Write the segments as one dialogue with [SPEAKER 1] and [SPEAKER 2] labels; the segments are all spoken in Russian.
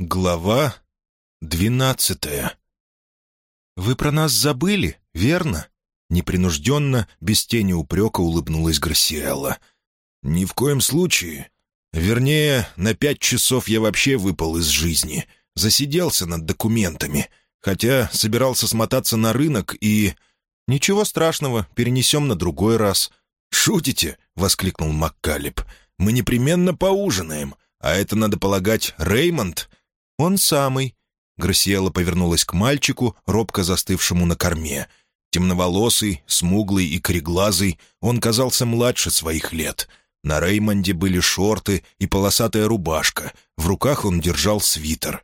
[SPEAKER 1] Глава двенадцатая «Вы про нас забыли, верно?» Непринужденно, без тени упрека улыбнулась Грасиэлла. «Ни в коем случае. Вернее, на пять часов я вообще выпал из жизни. Засиделся над документами. Хотя собирался смотаться на рынок и...» «Ничего страшного, перенесем на другой раз». «Шутите?» — воскликнул Маккалеб. «Мы непременно поужинаем. А это, надо полагать, Реймонд?» «Он самый». Грасиэла повернулась к мальчику, робко застывшему на корме. Темноволосый, смуглый и кореглазый, он казался младше своих лет. На Реймонде были шорты и полосатая рубашка, в руках он держал свитер.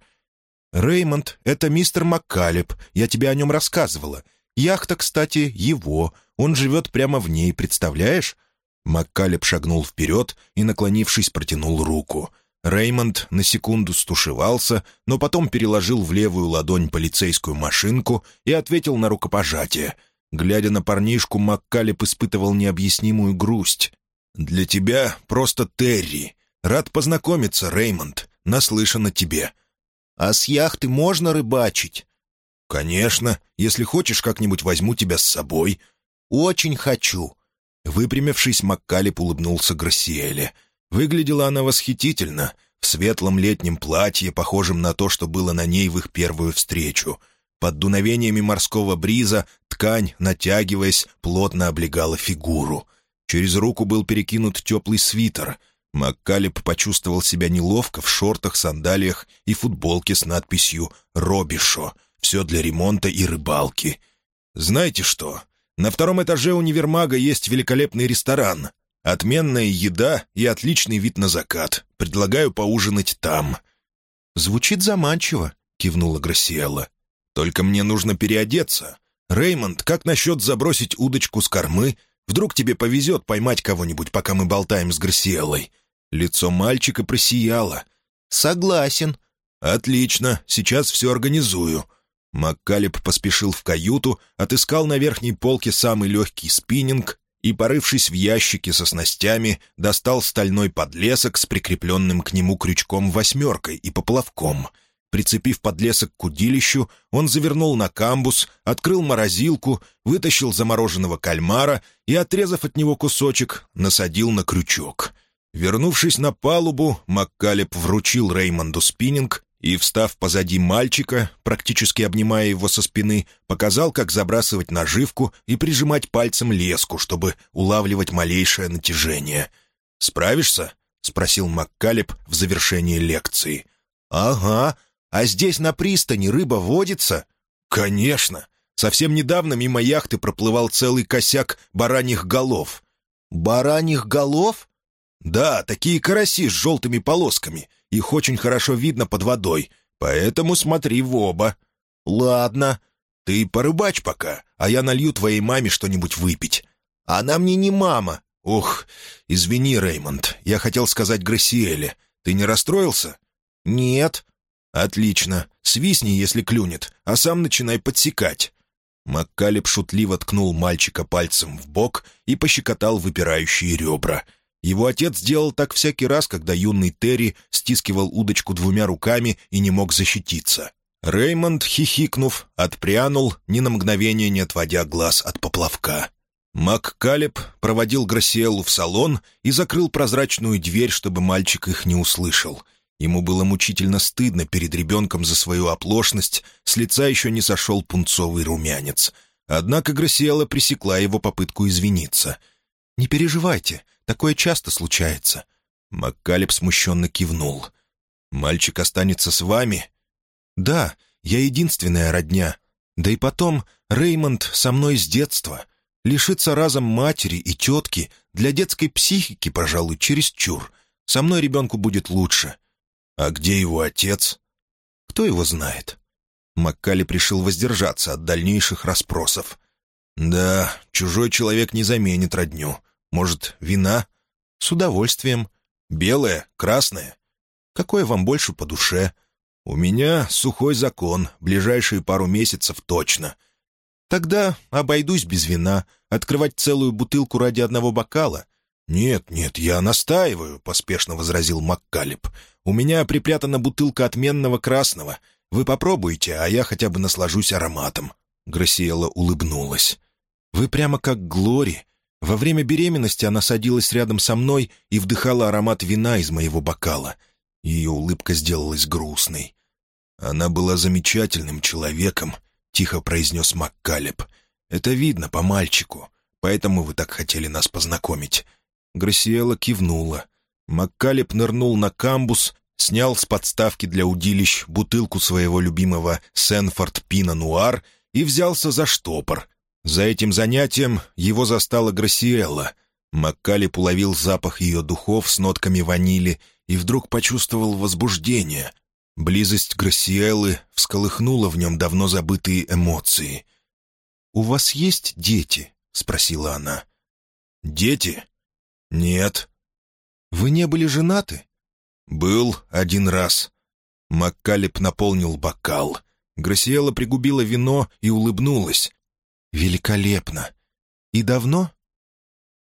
[SPEAKER 1] «Реймонд — это мистер Маккалеб, я тебе о нем рассказывала. Яхта, кстати, его, он живет прямо в ней, представляешь?» Маккалеб шагнул вперед и, наклонившись, протянул руку — Реймонд на секунду стушевался, но потом переложил в левую ладонь полицейскую машинку и ответил на рукопожатие. Глядя на парнишку, Маккалеб испытывал необъяснимую грусть. «Для тебя просто Терри. Рад познакомиться, Реймонд. Наслышан о тебе». «А с яхты можно рыбачить?» «Конечно. Если хочешь, как-нибудь возьму тебя с собой». «Очень хочу». Выпрямившись, Маккалеб улыбнулся Гроссиэле — Выглядела она восхитительно, в светлом летнем платье, похожем на то, что было на ней в их первую встречу. Под дуновениями морского бриза ткань, натягиваясь, плотно облегала фигуру. Через руку был перекинут теплый свитер. Маккалеб почувствовал себя неловко в шортах, сандалиях и футболке с надписью «Робишо». Все для ремонта и рыбалки. «Знаете что? На втором этаже универмага есть великолепный ресторан. Отменная еда и отличный вид на закат. Предлагаю поужинать там». «Звучит заманчиво», — кивнула Грасиэлла. «Только мне нужно переодеться. Реймонд, как насчет забросить удочку с кормы? Вдруг тебе повезет поймать кого-нибудь, пока мы болтаем с Грасиэллой?» Лицо мальчика просияло. «Согласен». «Отлично, сейчас все организую». Маккалеб поспешил в каюту, отыскал на верхней полке самый легкий спиннинг и, порывшись в ящике со снастями, достал стальной подлесок с прикрепленным к нему крючком восьмеркой и поплавком. Прицепив подлесок к удилищу, он завернул на камбус, открыл морозилку, вытащил замороженного кальмара и, отрезав от него кусочек, насадил на крючок. Вернувшись на палубу, Маккалеб вручил Реймонду спиннинг и, встав позади мальчика, практически обнимая его со спины, показал, как забрасывать наживку и прижимать пальцем леску, чтобы улавливать малейшее натяжение. «Справишься?» — спросил Маккалеб в завершении лекции. «Ага. А здесь на пристани рыба водится?» «Конечно. Совсем недавно мимо яхты проплывал целый косяк бараньих голов». «Бараньих голов?» «Да, такие караси с желтыми полосками. Их очень хорошо видно под водой, поэтому смотри в оба». «Ладно. Ты порыбачь пока, а я налью твоей маме что-нибудь выпить». «Она мне не мама». «Ох, извини, Реймонд, я хотел сказать Грасиэле. Ты не расстроился?» «Нет». «Отлично. Свистни, если клюнет, а сам начинай подсекать». Маккалеб шутливо ткнул мальчика пальцем в бок и пощекотал выпирающие ребра — его отец делал так всякий раз, когда юный Терри стискивал удочку двумя руками и не мог защититься. Реймонд, хихикнув, отпрянул, ни на мгновение не отводя глаз от поплавка. МакКалеб проводил Грасиэлу в салон и закрыл прозрачную дверь, чтобы мальчик их не услышал. Ему было мучительно стыдно перед ребенком за свою оплошность, с лица еще не сошел пунцовый румянец. Однако Грасиэла пресекла его попытку извиниться. «Не переживайте, Такое часто случается». Маккалеб смущенно кивнул. «Мальчик останется с вами?» «Да, я единственная родня. Да и потом, Реймонд со мной с детства. Лишиться разом матери и тетки для детской психики, пожалуй, чересчур. Со мной ребенку будет лучше». «А где его отец?» «Кто его знает?» Маккали решил воздержаться от дальнейших расспросов. «Да, чужой человек не заменит родню. Может, вина? С удовольствием. Белое, красное? Какое вам больше по душе? У меня сухой закон, ближайшие пару месяцев точно. Тогда обойдусь без вина. Открывать целую бутылку ради одного бокала? «Нет, нет, я настаиваю», — поспешно возразил Маккалеб. У меня припрятана бутылка отменного красного. Вы попробуйте, а я хотя бы наслажусь ароматом». Грасиэла улыбнулась. «Вы прямо как Глори. Во время беременности она садилась рядом со мной и вдыхала аромат вина из моего бокала. Ее улыбка сделалась грустной. «Она была замечательным человеком», — тихо произнес Маккалеб. «Это видно по мальчику, поэтому вы так хотели нас познакомить». Грасиэла кивнула. Маккалеб нырнул на камбус, снял с подставки для удилищ бутылку своего любимого «Сенфорд Пино Нуар» и взялся за штопор. За этим занятием его застала Грасиэлла. Маккалеб уловил запах ее духов с нотками ванили и вдруг почувствовал возбуждение. Близость Грасиэллы всколыхнула в нем давно забытые эмоции. «У вас есть дети?» — спросила она. «Дети? Нет». «Вы не были женаты?» «Был один раз». Маккалеб наполнил бокал. Грасиэла пригубила вино и улыбнулась. «Великолепно. И давно?»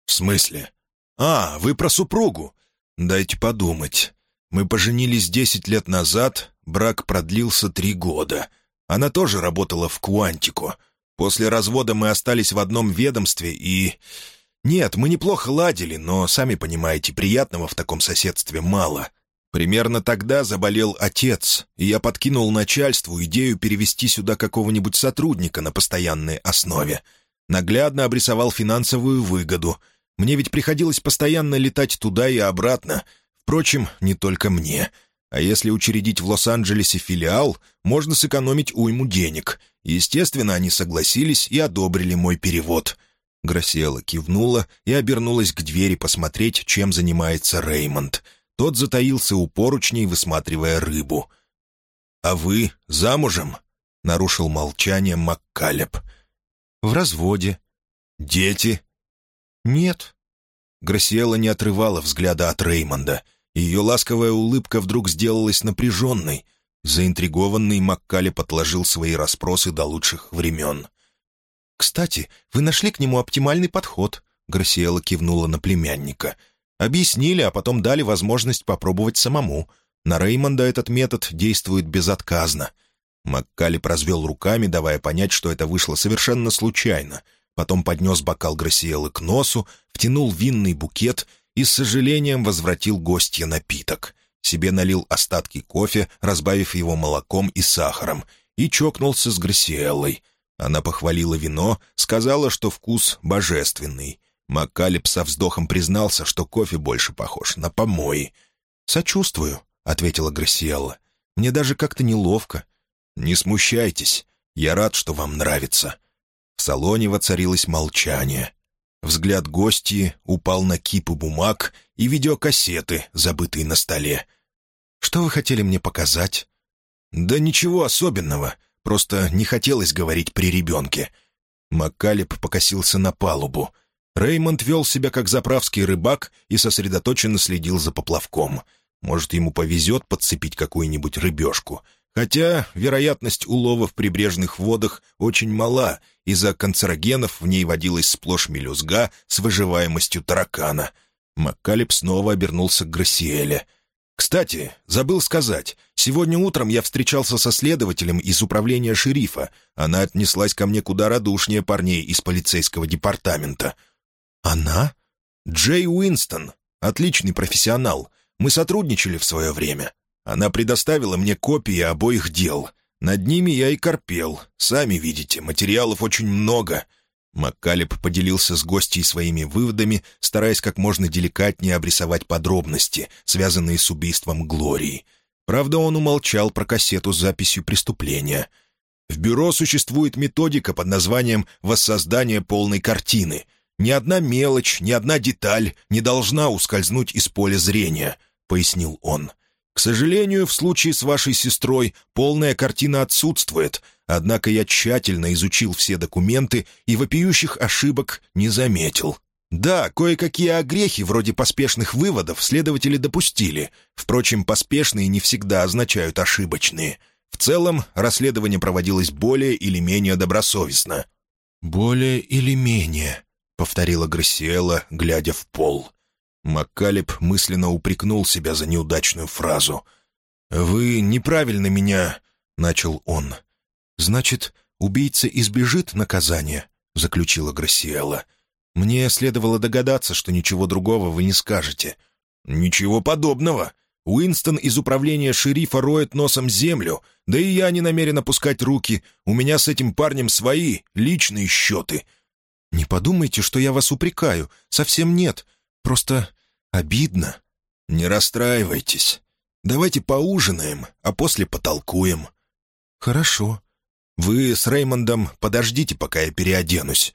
[SPEAKER 1] «В смысле? А, вы про супругу. Дайте подумать. Мы поженились десять лет назад, брак продлился три года. Она тоже работала в Куантико. После развода мы остались в одном ведомстве и... Нет, мы неплохо ладили, но, сами понимаете, приятного в таком соседстве мало. Примерно тогда заболел отец, и я подкинул начальству идею перевести сюда какого-нибудь сотрудника на постоянной основе. Наглядно обрисовал финансовую выгоду. Мне ведь приходилось постоянно летать туда и обратно. Впрочем, не только мне. А если учредить в Лос-Анджелесе филиал, можно сэкономить уйму денег. Естественно, они согласились и одобрили мой перевод. Гросела кивнула и обернулась к двери посмотреть, чем занимается Реймонд — тот затаился у поручней, высматривая рыбу. «А вы замужем?» — нарушил молчание Маккалеб. «В разводе». «Дети?» «Нет». Грасиэла не отрывала взгляда от Реймонда. Ее ласковая улыбка вдруг сделалась напряженной. Заинтригованный Маккалеб отложил свои расспросы до лучших времен. «Кстати, вы нашли к нему оптимальный подход», — Грасиэла кивнула на племянника — Объяснили, а потом дали возможность попробовать самому. На Реймонда этот метод действует безотказно. Маккалип развел руками, давая понять, что это вышло совершенно случайно. Потом поднес бокал Грасиэлы к носу, втянул винный букет и с сожалением возвратил гостья напиток. Себе налил остатки кофе, разбавив его молоком и сахаром, и чокнулся с Грасиэллой. Она похвалила вино, сказала, что вкус божественный. Маккалеб со вздохом признался, что кофе больше похож на помои. «Сочувствую», — ответила Грасиэлла. «Мне даже как-то неловко». «Не смущайтесь. Я рад, что вам нравится». В салоне воцарилось молчание. Взгляд гостьи упал на кипы бумаг и видеокассеты, забытые на столе. «Что вы хотели мне показать?» «Да ничего особенного. Просто не хотелось говорить при ребенке». Маккалеб покосился на палубу — Реймонд вел себя как заправский рыбак и сосредоточенно следил за поплавком. Может, ему повезет подцепить какую-нибудь рыбешку. Хотя вероятность улова в прибрежных водах очень мала, из-за канцерогенов в ней водилась сплошь мелюзга с выживаемостью таракана. Маккалеб снова обернулся к Грассиэле. «Кстати, забыл сказать, сегодня утром я встречался со следователем из управления шерифа. Она отнеслась ко мне куда радушнее парней из полицейского департамента». «Она?» «Джей Уинстон. Отличный профессионал. Мы сотрудничали в свое время. Она предоставила мне копии обоих дел. Над ними я и корпел. Сами видите, материалов очень много». Маккалеб поделился с гостьей своими выводами, стараясь как можно деликатнее обрисовать подробности, связанные с убийством Глории. Правда, он умолчал про кассету с записью преступления. В бюро существует методика под названием «Воссоздание полной картины», ни одна мелочь, ни одна деталь не должна ускользнуть из поля зрения», — пояснил он. «К сожалению, в случае с вашей сестрой полная картина отсутствует, однако я тщательно изучил все документы и вопиющих ошибок не заметил». Да, кое-какие огрехи, вроде поспешных выводов, следователи допустили. Впрочем, поспешные не всегда означают ошибочные. В целом, расследование проводилось более или менее добросовестно. «Более или менее», — повторила Грасиэла, глядя в пол. Маккалеб мысленно упрекнул себя за неудачную фразу. «Вы неправильно меня...» — начал он. «Значит, убийца избежит наказания?» — заключила Грассиэла. «Мне следовало догадаться, что ничего другого вы не скажете». «Ничего подобного. Уинстон из управления шерифа роет носом землю, да и я не намерен опускать руки. У меня с этим парнем свои, личные счеты». «Не подумайте, что я вас упрекаю. Совсем нет. Просто обидно». «Не расстраивайтесь. Давайте поужинаем, а после потолкуем». «Хорошо. Вы с Реймондом подождите, пока я переоденусь».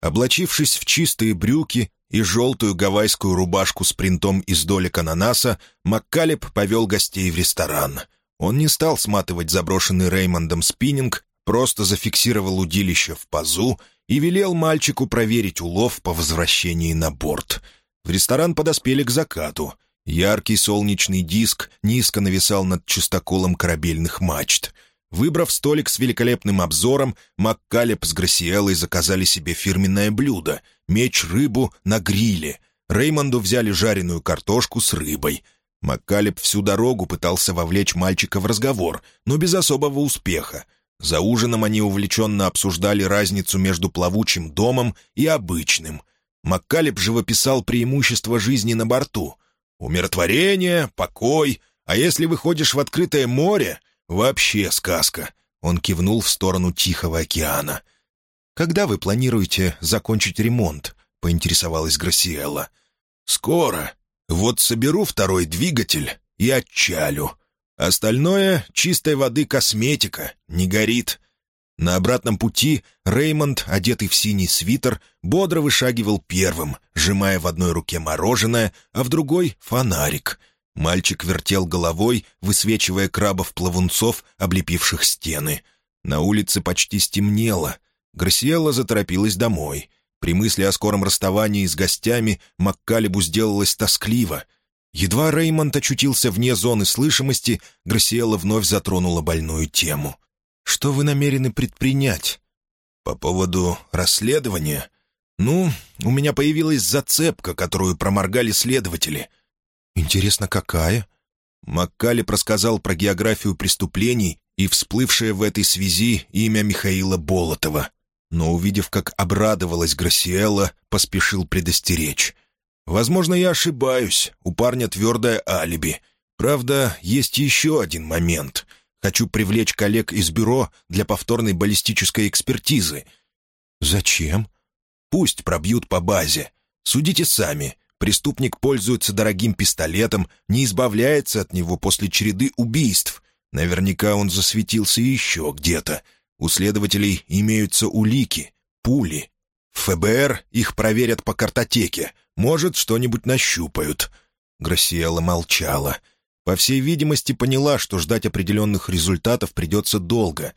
[SPEAKER 1] Облачившись в чистые брюки и желтую гавайскую рубашку с принтом из долек ананаса, Маккалеб повел гостей в ресторан. Он не стал сматывать заброшенный Реймондом спиннинг, просто зафиксировал удилище в пазу и велел мальчику проверить улов по возвращении на борт. В ресторан подоспели к закату. Яркий солнечный диск низко нависал над чистоколом корабельных мачт. Выбрав столик с великолепным обзором, Маккалеб с Грасиэлой заказали себе фирменное блюдо — меч-рыбу на гриле. Реймонду взяли жареную картошку с рыбой. Маккалеб всю дорогу пытался вовлечь мальчика в разговор, но без особого успеха. За ужином они увлеченно обсуждали разницу между плавучим домом и обычным. Маккалеб живописал преимущества жизни на борту. Умиротворение, покой, а если выходишь в открытое море, Вообще сказка. Он кивнул в сторону Тихого океана. «Когда вы планируете закончить ремонт?» — поинтересовалась Грасиэлла. «Скоро. Вот соберу второй двигатель и отчалю. Остальное — чистой воды косметика, не горит». На обратном пути Реймонд, одетый в синий свитер, бодро вышагивал первым, сжимая в одной руке мороженое, а в другой — фонарик — Мальчик вертел головой, высвечивая крабов-плавунцов, облепивших стены. На улице почти стемнело. Грасиэлла заторопилась домой. При мысли о скором расставании с гостями Маккалебу сделалось тоскливо. Едва Реймонд очутился вне зоны слышимости, Грасиэлла вновь затронула больную тему. «Что вы намерены предпринять?» «По поводу расследования?» «Ну, у меня появилась зацепка, которую проморгали следователи». «Интересно, какая?» Маккалеб рассказал про географию преступлений и всплывшее в этой связи имя Михаила Болотова. Но, увидев, как обрадовалась Грасиэла, поспешил предостеречь. «Возможно, я ошибаюсь. У парня твердое алиби. Правда, есть еще один момент. Хочу привлечь коллег из бюро для повторной баллистической экспертизы». «Зачем?» «Пусть пробьют по базе. Судите сами. Преступник пользуется дорогим пистолетом, не избавляется от него после череды убийств. Наверняка он засветился еще где-то. У следователей имеются улики, пули. В ФБР их проверят по картотеке. Может, что-нибудь нащупают». Гроссиэла молчала. По всей видимости, поняла, что ждать определенных результатов придется долго.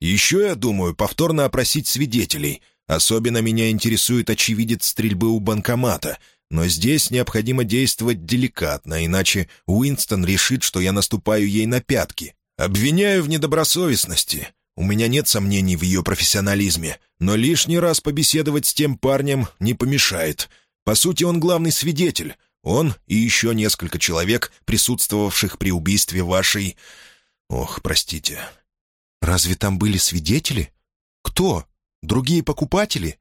[SPEAKER 1] «Еще, я думаю, повторно опросить свидетелей. Особенно меня интересует очевидец стрельбы у банкомата. Но здесь необходимо действовать деликатно, иначе Уинстон решит, что я наступаю ей на пятки. Обвиняю в недобросовестности. У меня нет сомнений в ее профессионализме, но лишний раз побеседовать с тем парнем не помешает. По сути, он главный свидетель. Он и еще несколько человек, присутствовавших при убийстве вашей... Ох, простите. Разве там были свидетели? Кто? Другие покупатели?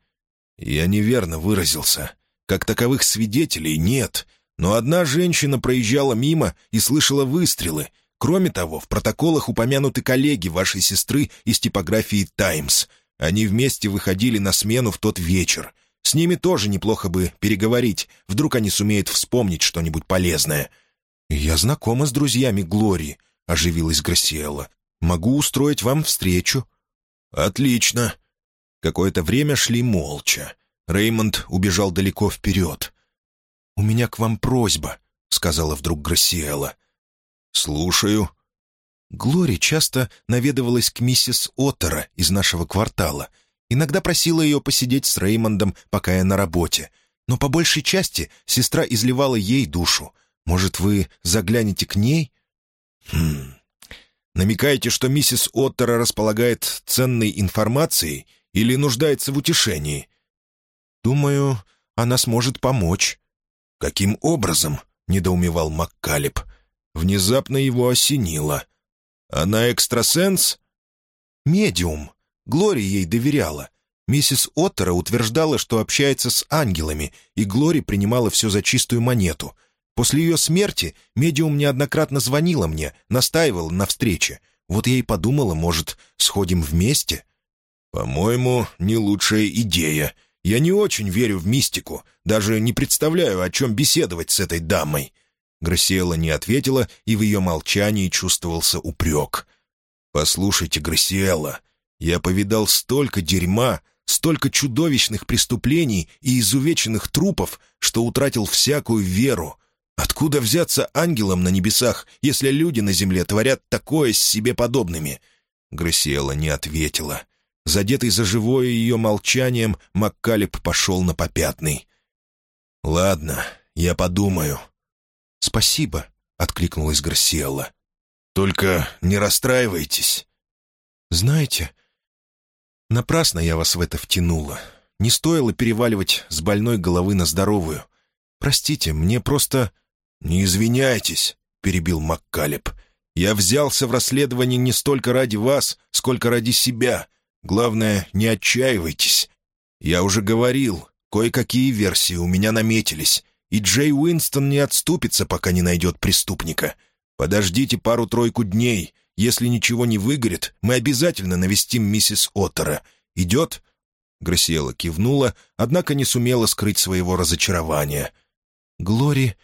[SPEAKER 1] Я неверно выразился. Как таковых свидетелей нет, но одна женщина проезжала мимо и слышала выстрелы. Кроме того, в протоколах упомянуты коллеги вашей сестры из типографии «Таймс». Они вместе выходили на смену в тот вечер. С ними тоже неплохо бы переговорить, вдруг они сумеют вспомнить что-нибудь полезное. «Я знакома с друзьями Глории», — оживилась Грасиэлла. «Могу устроить вам встречу». «Отлично». Какое-то время шли молча. Реймонд убежал далеко вперед. «У меня к вам просьба», — сказала вдруг Грассиэла. «Слушаю». Глори часто наведывалась к миссис Оттера из нашего квартала. Иногда просила ее посидеть с Реймондом, пока я на работе. Но по большей части сестра изливала ей душу. Может, вы заглянете к ней? «Хм... Намекаете, что миссис Оттера располагает ценной информацией или нуждается в утешении?» «Думаю, она сможет помочь». «Каким образом?» — недоумевал Маккалеб. Внезапно его осенило. «Она экстрасенс?» «Медиум. Глори ей доверяла. Миссис Оттера утверждала, что общается с ангелами, и Глори принимала все за чистую монету. После ее смерти медиум неоднократно звонила мне, настаивала на встрече. Вот я и подумала, может, сходим вместе?» «По-моему, не лучшая идея. Я не очень верю в мистику, даже не представляю, о чем беседовать с этой дамой». Грасиэла не ответила, и в ее молчании чувствовался упрек. «Послушайте, Грасиэла, я повидал столько дерьма, столько чудовищных преступлений и изувеченных трупов, что утратил всякую веру. Откуда взяться ангелам на небесах, если люди на земле творят такое с себе подобными?» Грасиэла не ответила. Задетый за живое ее молчанием, Маккалеб пошел на попятный. «Ладно, я подумаю». «Спасибо», — откликнулась Гарсиэлла. «Только не расстраивайтесь». «Знаете, напрасно я вас в это втянула. Не стоило переваливать с больной головы на здоровую. Простите, мне просто...» «Не извиняйтесь», — перебил Маккалеб. «Я взялся в расследование не столько ради вас, сколько ради себя. Главное, не отчаивайтесь. Я уже говорил, кое-какие версии у меня наметились, и Джей Уинстон не отступится, пока не найдет преступника. Подождите пару-тройку дней. Если ничего не выгорит, мы обязательно навестим миссис Оттера. Идет?» Грасиэла кивнула, однако не сумела скрыть своего разочарования. «Глори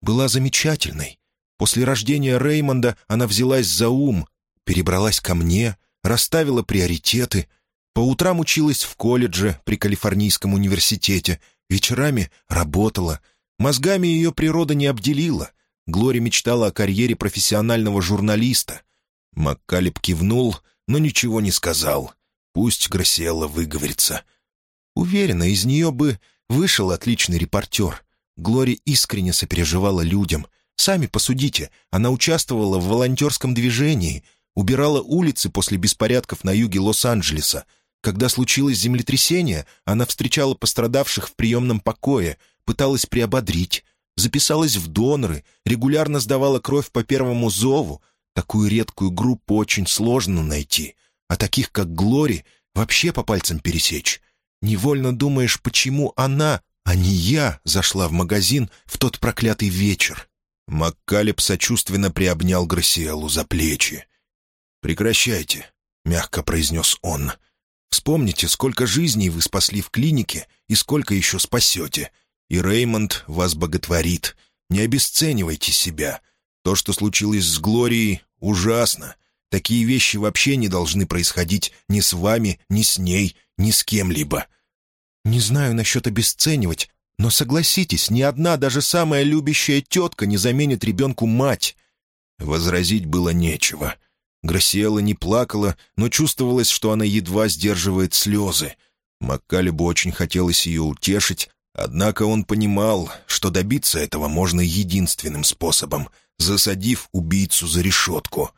[SPEAKER 1] была замечательной. После рождения Реймонда она взялась за ум, перебралась ко мне, расставила приоритеты. По утрам училась в колледже при Калифорнийском университете, вечерами работала. Мозгами ее природа не обделила. Глори мечтала о карьере профессионального журналиста. Маккалеб кивнул, но ничего не сказал. Пусть Грасиэлла выговорится. Уверена, из нее бы вышел отличный репортер. Глори искренне сопереживала людям. Сами посудите, она участвовала в волонтерском движении, убирала улицы после беспорядков на юге Лос-Анджелеса. Когда случилось землетрясение, она встречала пострадавших в приемном покое, пыталась приободрить, записалась в доноры, регулярно сдавала кровь по первому зову. Такую редкую группу очень сложно найти, а таких, как Глори, вообще по пальцам пересечь. Невольно думаешь, почему она, а не я, зашла в магазин в тот проклятый вечер. Маккалеб сочувственно приобнял Грасиэлу за плечи. «Прекращайте», — мягко произнес он. «Вспомните, сколько жизней вы спасли в клинике и сколько еще спасете. И Реймонд вас боготворит. Не обесценивайте себя. То, что случилось с Глорией, ужасно. Такие вещи вообще не должны происходить ни с вами, ни с ней, ни с кем-либо». «Не знаю насчет обесценивать, но согласитесь, ни одна, даже самая любящая тетка не заменит ребенку мать». Возразить было нечего. Грасиэла не плакала, но чувствовалось, что она едва сдерживает слезы. Маккалебу очень хотелось ее утешить, однако он понимал, что добиться этого можно единственным способом — засадив убийцу за решетку.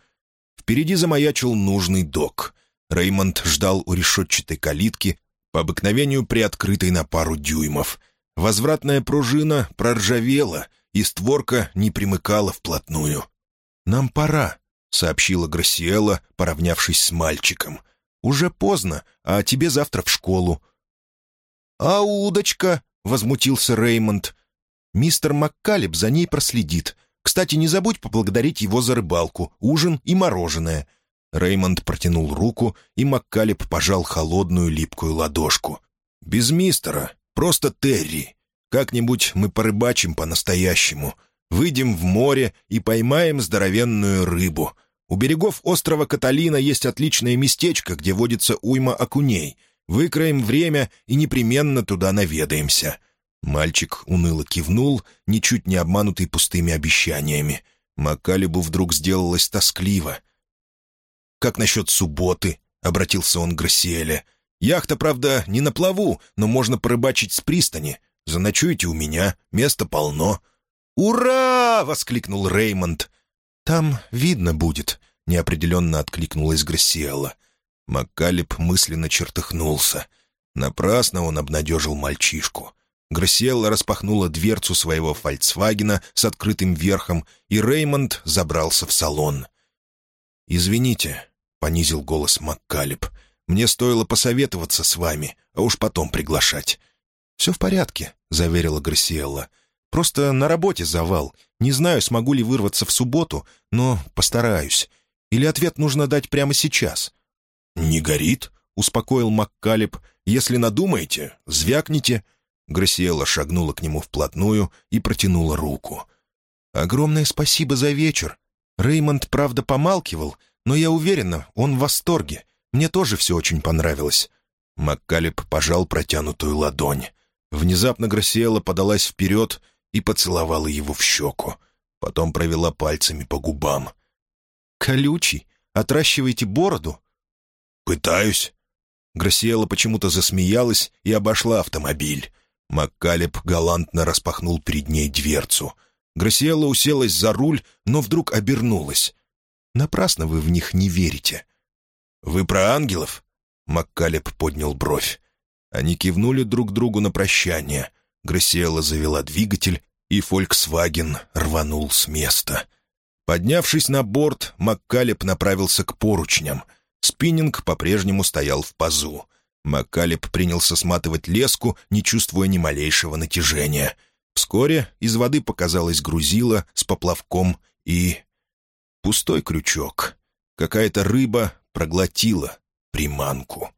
[SPEAKER 1] Впереди замаячил нужный док. Реймонд ждал у решетчатой калитки, по обыкновению приоткрытой на пару дюймов. Возвратная пружина проржавела, и створка не примыкала вплотную. «Нам пора», — сообщила Грасиэла, поравнявшись с мальчиком. «Уже поздно, а тебе завтра в школу». «А удочка?» — возмутился Реймонд. «Мистер Маккалеб за ней проследит. Кстати, не забудь поблагодарить его за рыбалку, ужин и мороженое». Реймонд протянул руку, и Маккалеб пожал холодную липкую ладошку. «Без мистера, просто Терри. Как-нибудь мы порыбачим по-настоящему. Выйдем в море и поймаем здоровенную рыбу. У берегов острова Каталина есть отличное местечко, где водится уйма окуней. Выкроем время и непременно туда наведаемся». Мальчик уныло кивнул, ничуть не обманутый пустыми обещаниями. Макалибу вдруг сделалось тоскливо. «Как насчет субботы?» — обратился он к Грассиэле. «Яхта, правда, не на плаву, но можно порыбачить с пристани. Заночуйте у меня, места полно». «Ура!» — воскликнул Реймонд. «Там видно будет», — неопределенно откликнулась Грассиэла. Маккалеб мысленно чертыхнулся. Напрасно он обнадежил мальчишку. Грасиэлла распахнула дверцу своего «Фольксвагена» с открытым верхом, и Реймонд забрался в салон. «Извините», — понизил голос МакКалеб, — «мне стоило посоветоваться с вами, а уж потом приглашать». «Все в порядке», — заверила Грасиэлла. «Просто на работе завал. Не знаю, смогу ли вырваться в субботу, но постараюсь. Или ответ нужно дать прямо сейчас?» «Не горит», — успокоил МакКалеб. «Если надумаете, звякните». Грасиэла шагнула к нему вплотную и протянула руку. «Огромное спасибо за вечер. Реймонд, правда, помалкивал, но я уверена, он в восторге. Мне тоже все очень понравилось». Маккалеб пожал протянутую ладонь. Внезапно Грасиэла подалась вперед и поцеловала его в щеку. Потом провела пальцами по губам. «Колючий, отращиваете бороду?» «Пытаюсь». Грасиэла почему-то засмеялась и обошла автомобиль. Маккалеб галантно распахнул перед ней дверцу. Грасиэла уселась за руль, но вдруг обернулась. «Напрасно вы в них не верите». «Вы про ангелов?» Маккалеб поднял бровь. Они кивнули друг другу на прощание. Грасиэла завела двигатель, и «Фольксваген» рванул с места. Поднявшись на борт, Маккалеб направился к поручням. Спиннинг по-прежнему стоял в пазу. Маккалеб принялся сматывать леску, не чувствуя ни малейшего натяжения. Вскоре из воды показалась грузила с поплавком и... Пустой крючок. Какая-то рыба проглотила приманку.